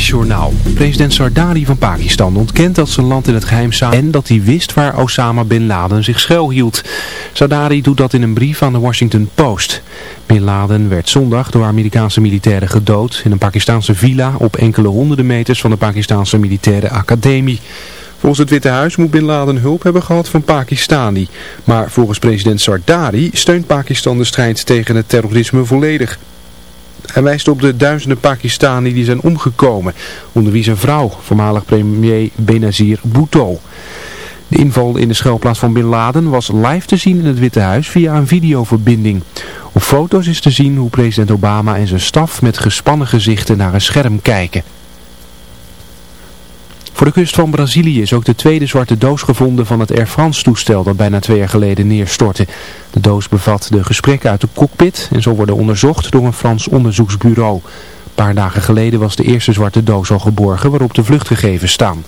NOS-journaal. President Sardari van Pakistan ontkent dat zijn land in het geheim zou en dat hij wist waar Osama Bin Laden zich schuilhield. Sardari doet dat in een brief aan de Washington Post. Bin Laden werd zondag door Amerikaanse militairen gedood in een Pakistanse villa op enkele honderden meters van de Pakistanse militaire academie. Volgens het Witte Huis moet Bin Laden hulp hebben gehad van Pakistani. Maar volgens president Sardari steunt Pakistan de strijd tegen het terrorisme volledig. Hij wijst op de duizenden Pakistani die zijn omgekomen, onder wie zijn vrouw, voormalig premier Benazir Bhutto. De inval in de schuilplaats van Bin Laden was live te zien in het Witte Huis via een videoverbinding. Op foto's is te zien hoe president Obama en zijn staf met gespannen gezichten naar een scherm kijken. Voor de kust van Brazilië is ook de tweede zwarte doos gevonden van het Air France toestel dat bijna twee jaar geleden neerstortte. De doos bevat de gesprekken uit de cockpit en zal worden onderzocht door een Frans onderzoeksbureau. Een paar dagen geleden was de eerste zwarte doos al geborgen waarop de vluchtgegevens staan.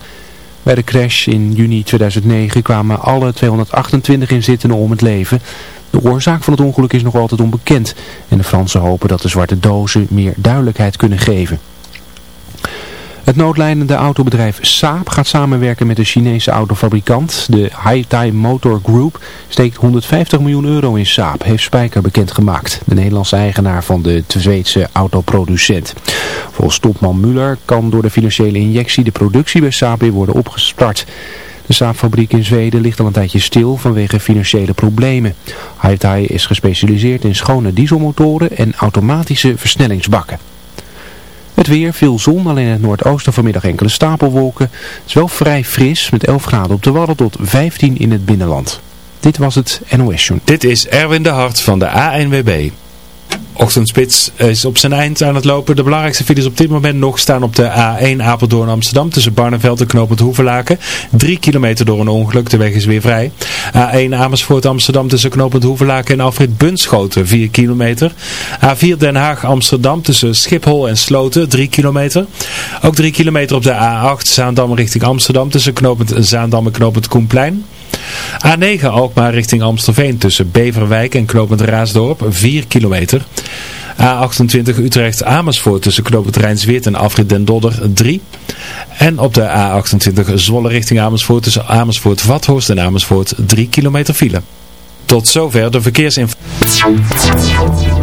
Bij de crash in juni 2009 kwamen alle 228 inzittenden om het leven. De oorzaak van het ongeluk is nog altijd onbekend en de Fransen hopen dat de zwarte dozen meer duidelijkheid kunnen geven. Het noodlijnende autobedrijf Saab gaat samenwerken met de Chinese autofabrikant. De Haitai Motor Group steekt 150 miljoen euro in Saab, heeft Spijker bekendgemaakt. De Nederlandse eigenaar van de Zweedse autoproducent. Volgens topman Muller kan door de financiële injectie de productie bij Saab weer worden opgestart. De Saab-fabriek in Zweden ligt al een tijdje stil vanwege financiële problemen. Haitai is gespecialiseerd in schone dieselmotoren en automatische versnellingsbakken. Het weer, veel zon, alleen in het noordoosten vanmiddag enkele stapelwolken. Het is wel vrij fris, met 11 graden op de Wadden tot 15 in het binnenland. Dit was het NOS Journal. Dit is Erwin de Hart van de ANWB. Ochtendspits is op zijn eind aan het lopen. De belangrijkste files op dit moment nog staan op de A1 Apeldoorn Amsterdam tussen Barneveld en Knopend Hoevelaken. Drie kilometer door een ongeluk, de weg is weer vrij. A1 Amersfoort Amsterdam tussen Knopend Hoevelaken en Alfred Bunschoten, 4 kilometer. A4 Den Haag Amsterdam tussen Schiphol en Sloten, 3 kilometer. Ook 3 kilometer op de A8 Zaandam richting Amsterdam tussen Zaandam en Knopend Koenplein. A9 Alkmaar richting Amstelveen tussen Beverwijk en Knopend Raasdorp 4 kilometer. A28 Utrecht Amersfoort tussen Knopend Rijnsweert en Afrit den Dodder 3. En op de A28 Zwolle richting Amersfoort tussen Amersfoort Vathorst en Amersfoort 3 kilometer file. Tot zover de verkeersinformatie.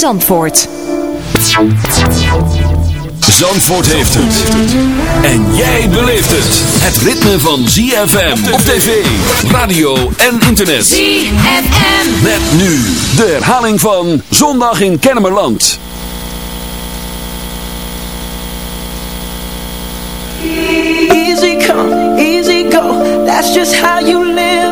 Zandvoort. Zandvoort heeft het. En jij beleeft het. Het ritme van ZFM op tv, radio en internet. ZFM. Met nu de herhaling van Zondag in Kennemerland. Easy come, easy go. That's just how you live.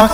My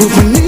comigo, comigo.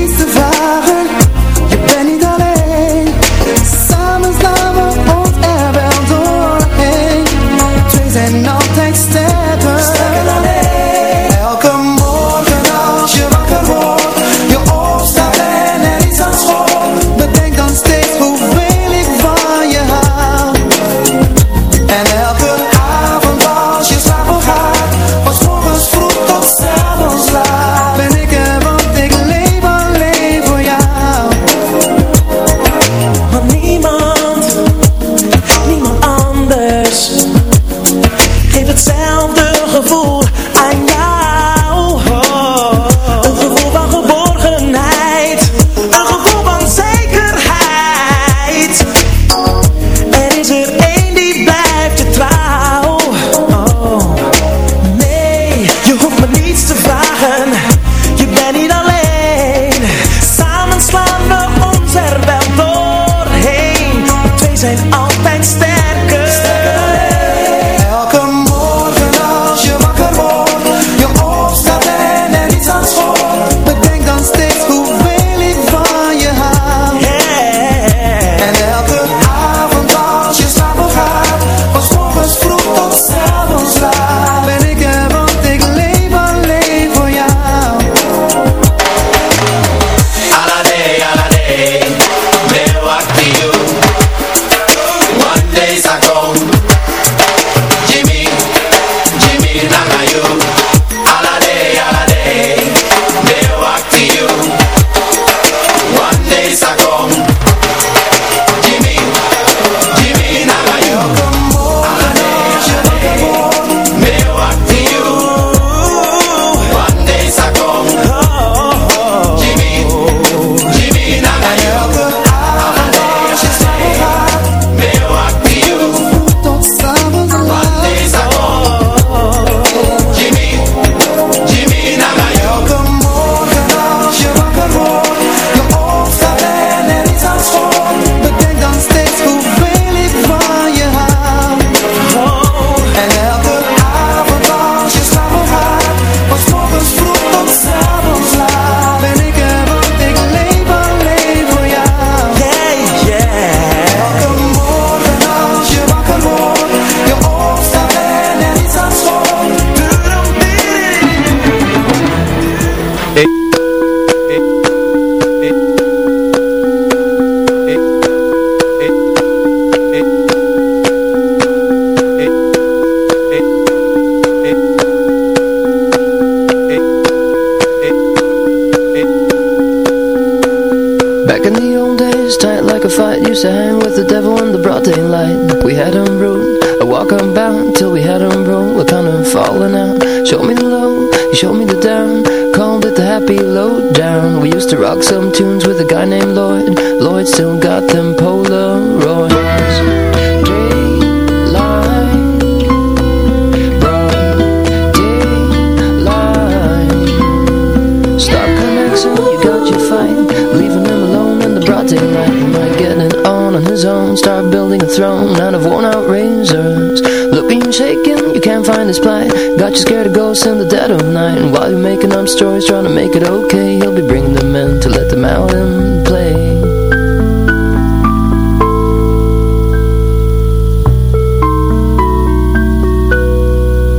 night And while you're making up stories Trying to make it okay He'll be bringing them in To let them out and play.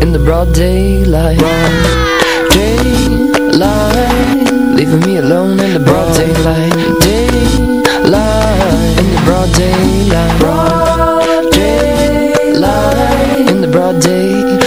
In the broad daylight. Daylight. Leaving me alone in the broad daylight. Daylight. In the broad daylight. Broad daylight. In the broad daylight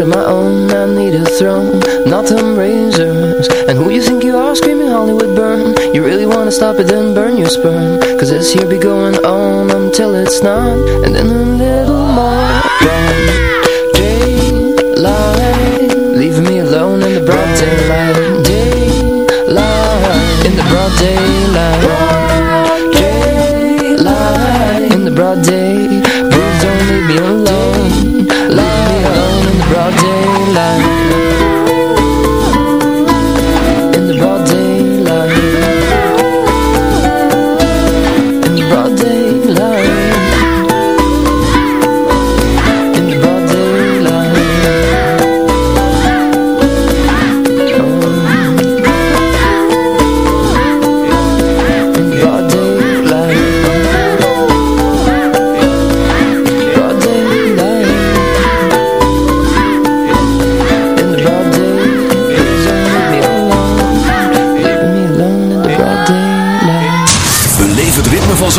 of my own I need a throne, not them razors. And who you think you are screaming Hollywood burn. You really wanna stop it then burn your sperm. Cause this here be going on until it's not. And then a little more bright Daylight Leaving me alone in the broad daylight. Daylight In the broad daylight.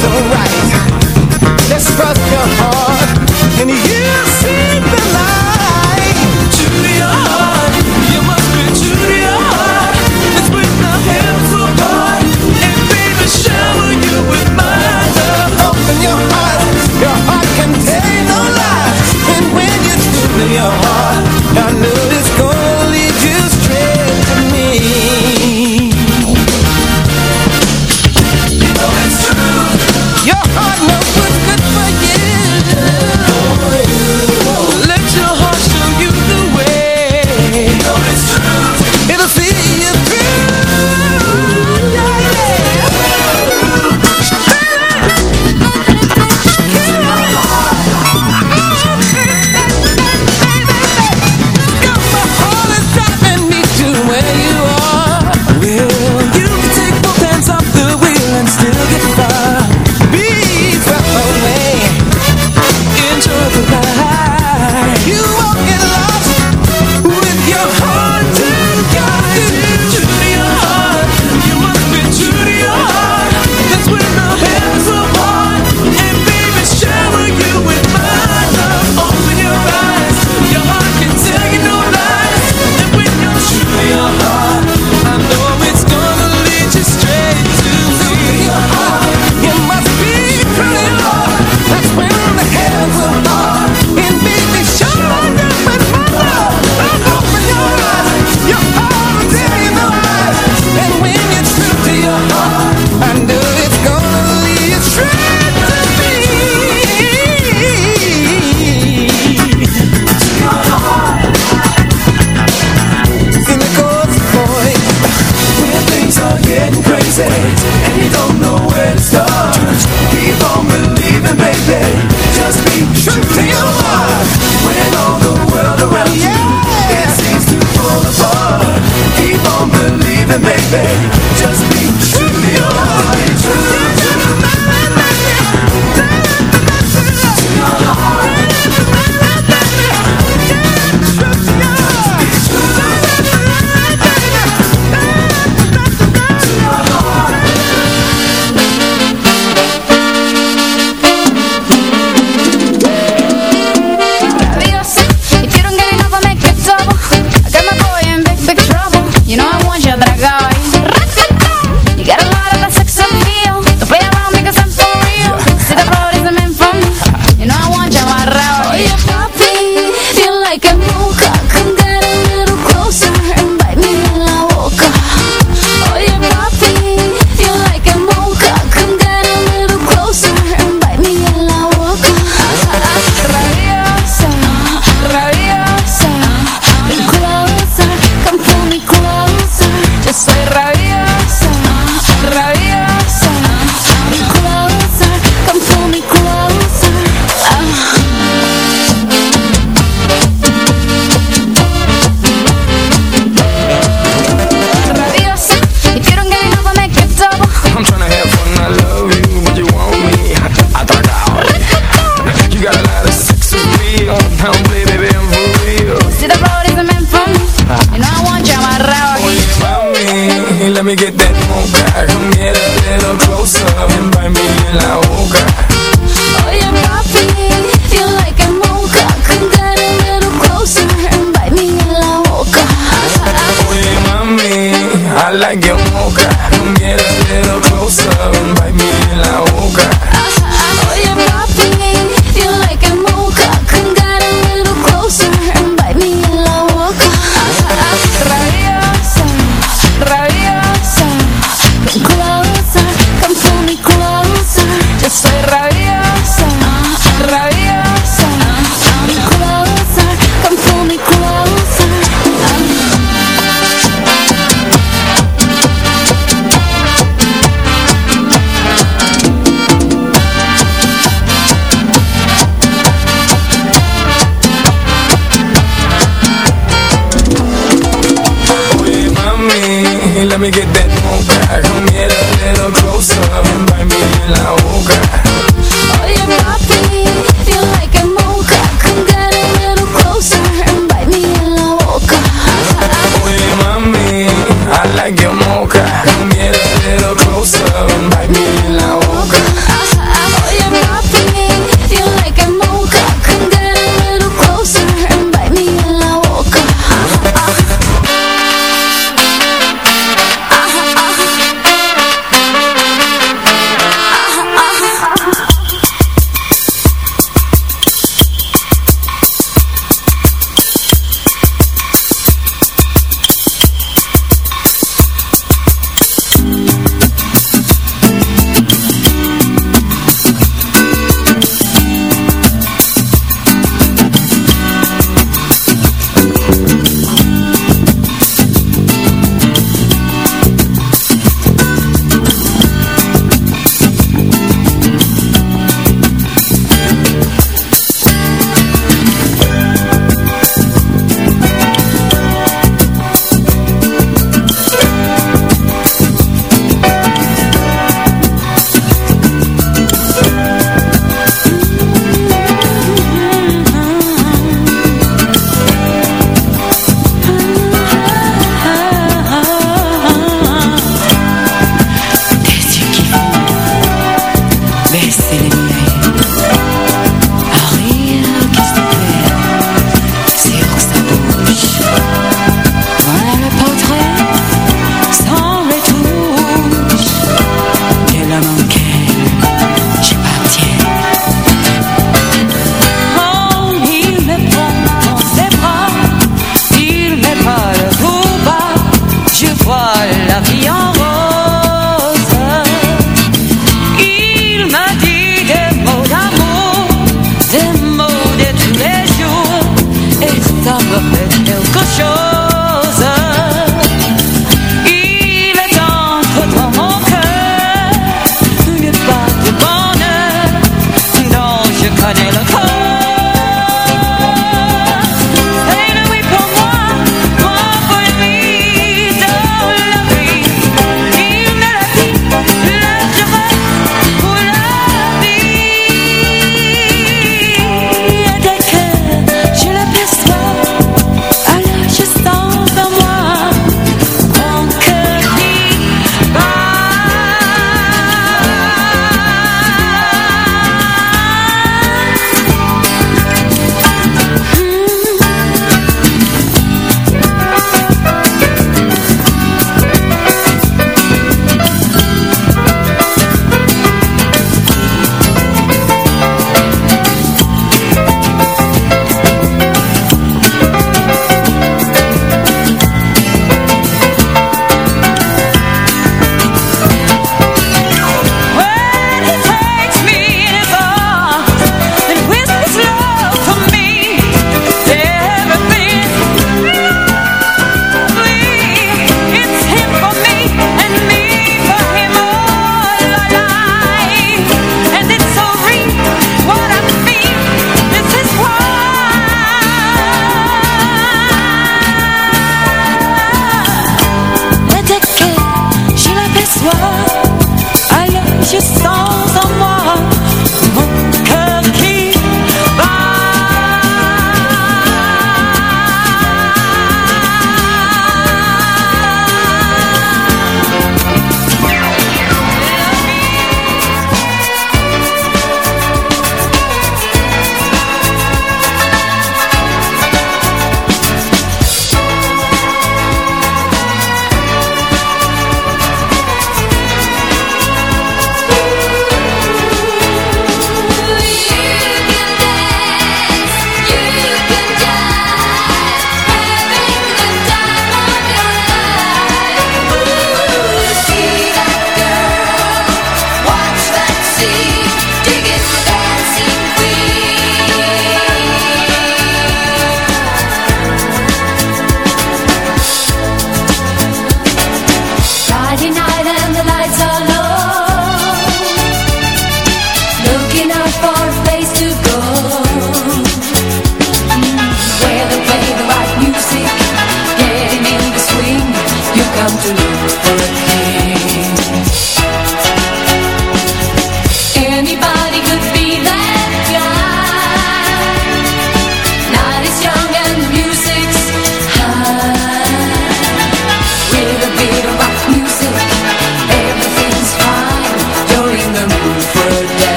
so me in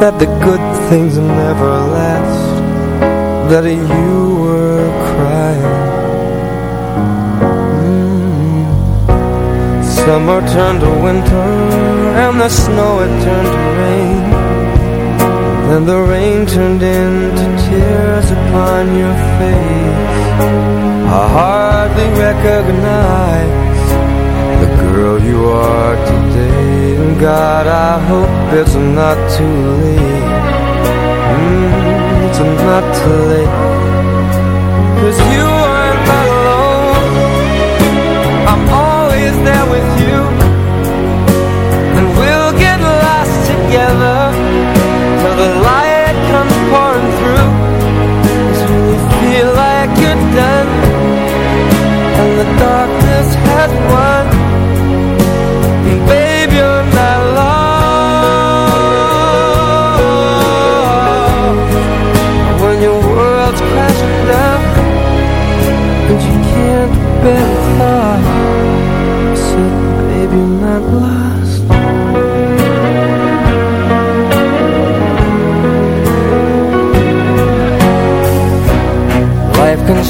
That the good things never last That you were crying. Mm. Summer turned to winter And the snow it turned to rain. And the rain turned into tears upon your face. I hardly recognize girl you are today. And God, I hope it's not too late. Mm, it's not too late. Cause you aren't alone. I'm always there with you. And we'll get lost together till the light comes pouring through. Cause when you feel like you're done, and the darkness has won.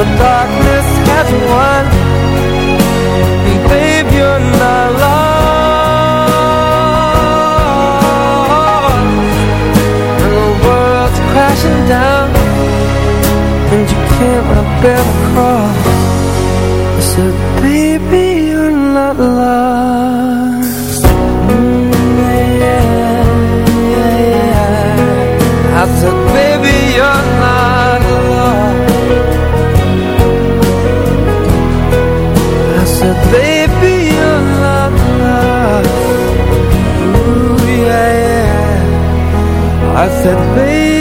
the darkness has won. Babe, you're not lost. The world's crashing down, and you can't bear the cross. So baby. I said, baby,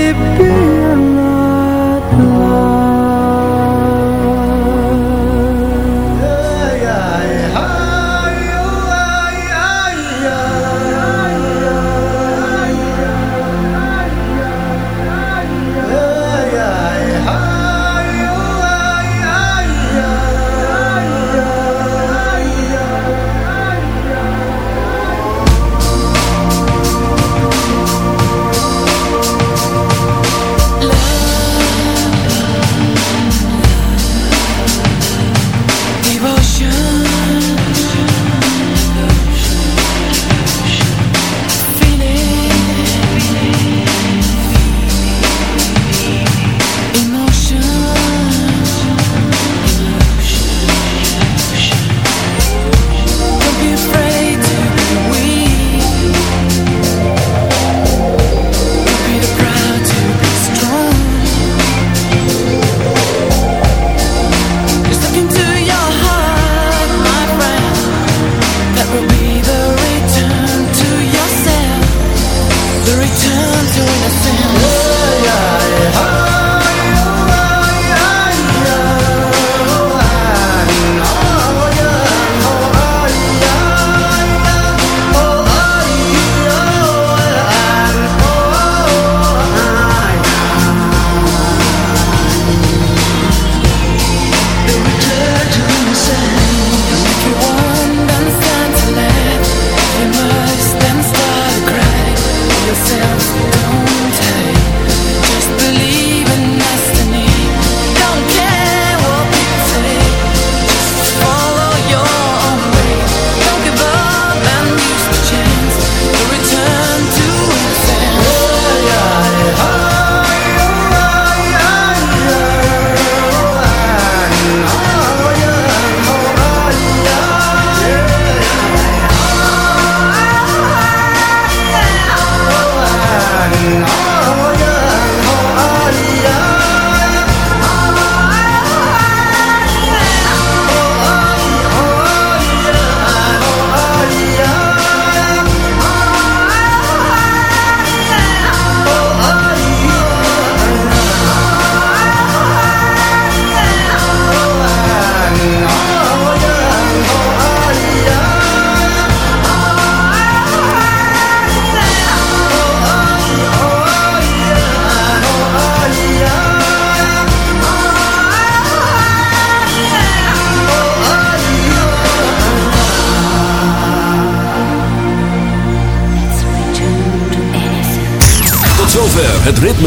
Tot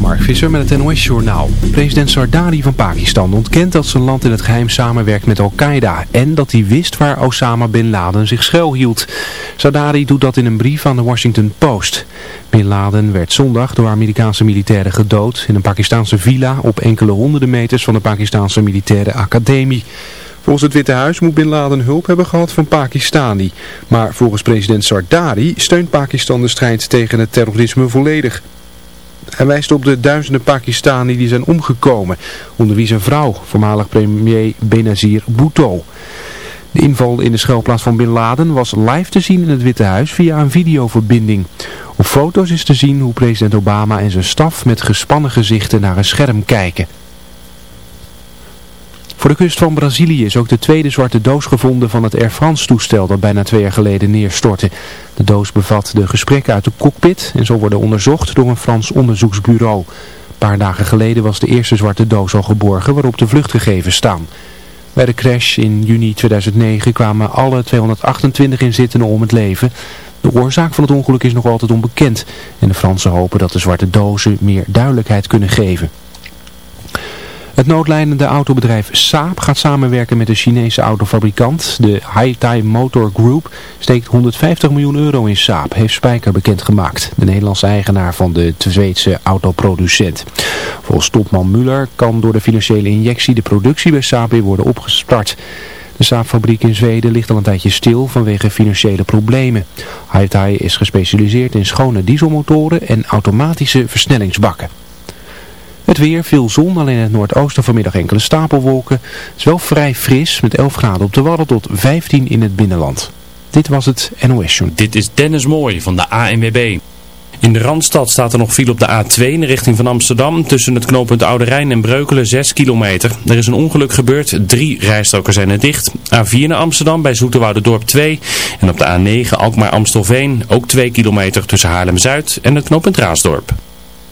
Mark Visser met het NOS Journaal. President Sardari van Pakistan ontkent dat zijn land in het geheim samenwerkt met Al-Qaeda en dat hij wist waar Osama Bin Laden zich schuilhield. Sardari doet dat in een brief aan de Washington Post. Bin Laden werd zondag door Amerikaanse militairen gedood in een Pakistanse villa op enkele honderden meters van de Pakistanse militaire academie. Volgens het Witte Huis moet Bin Laden hulp hebben gehad van Pakistani. Maar volgens president Sardari steunt Pakistan de strijd tegen het terrorisme volledig. Hij wijst op de duizenden Pakistani die zijn omgekomen, onder wie zijn vrouw, voormalig premier Benazir Bhutto. De inval in de schuilplaats van Bin Laden was live te zien in het Witte Huis via een videoverbinding. Op foto's is te zien hoe president Obama en zijn staf met gespannen gezichten naar een scherm kijken. Voor de kust van Brazilië is ook de tweede zwarte doos gevonden van het Air France toestel dat bijna twee jaar geleden neerstortte. De doos bevat de gesprekken uit de cockpit en zal worden onderzocht door een Frans onderzoeksbureau. Een paar dagen geleden was de eerste zwarte doos al geborgen waarop de vluchtgegevens staan. Bij de crash in juni 2009 kwamen alle 228 inzittenden om het leven. De oorzaak van het ongeluk is nog altijd onbekend en de Fransen hopen dat de zwarte dozen meer duidelijkheid kunnen geven. Het noodlijnende autobedrijf Saab gaat samenwerken met de Chinese autofabrikant. De Haitai Motor Group steekt 150 miljoen euro in Saab, heeft Spijker bekendgemaakt. De Nederlandse eigenaar van de Zweedse autoproducent. Volgens topman Muller kan door de financiële injectie de productie bij Saab weer worden opgestart. De Saab-fabriek in Zweden ligt al een tijdje stil vanwege financiële problemen. Haitai is gespecialiseerd in schone dieselmotoren en automatische versnellingsbakken. Het weer, veel zon, alleen in het noordoosten vanmiddag enkele stapelwolken. Het is wel vrij fris, met 11 graden op de Wadden tot 15 in het binnenland. Dit was het NOS. Dit is Dennis Mooij van de ANWB. In de Randstad staat er nog file op de A2 in de richting van Amsterdam. Tussen het knooppunt Oude Rijn en Breukelen 6 kilometer. Er is een ongeluk gebeurd. Drie rijstroken zijn er dicht. A4 naar Amsterdam bij Dorp 2. En op de A9 Alkmaar-Amstelveen ook 2 kilometer tussen Haarlem-Zuid en het knooppunt Raasdorp.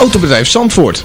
Autobedrijf Zandvoort,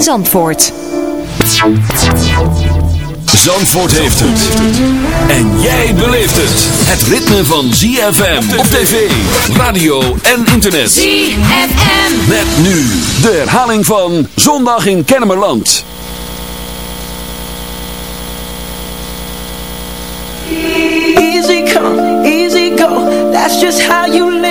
Zandvoort. Zandvoort heeft het. En jij beleeft het. Het ritme van ZFM op tv, radio en internet. ZFM. Met nu de herhaling van Zondag in Kennemerland. Easy come, easy go. That's just how you live.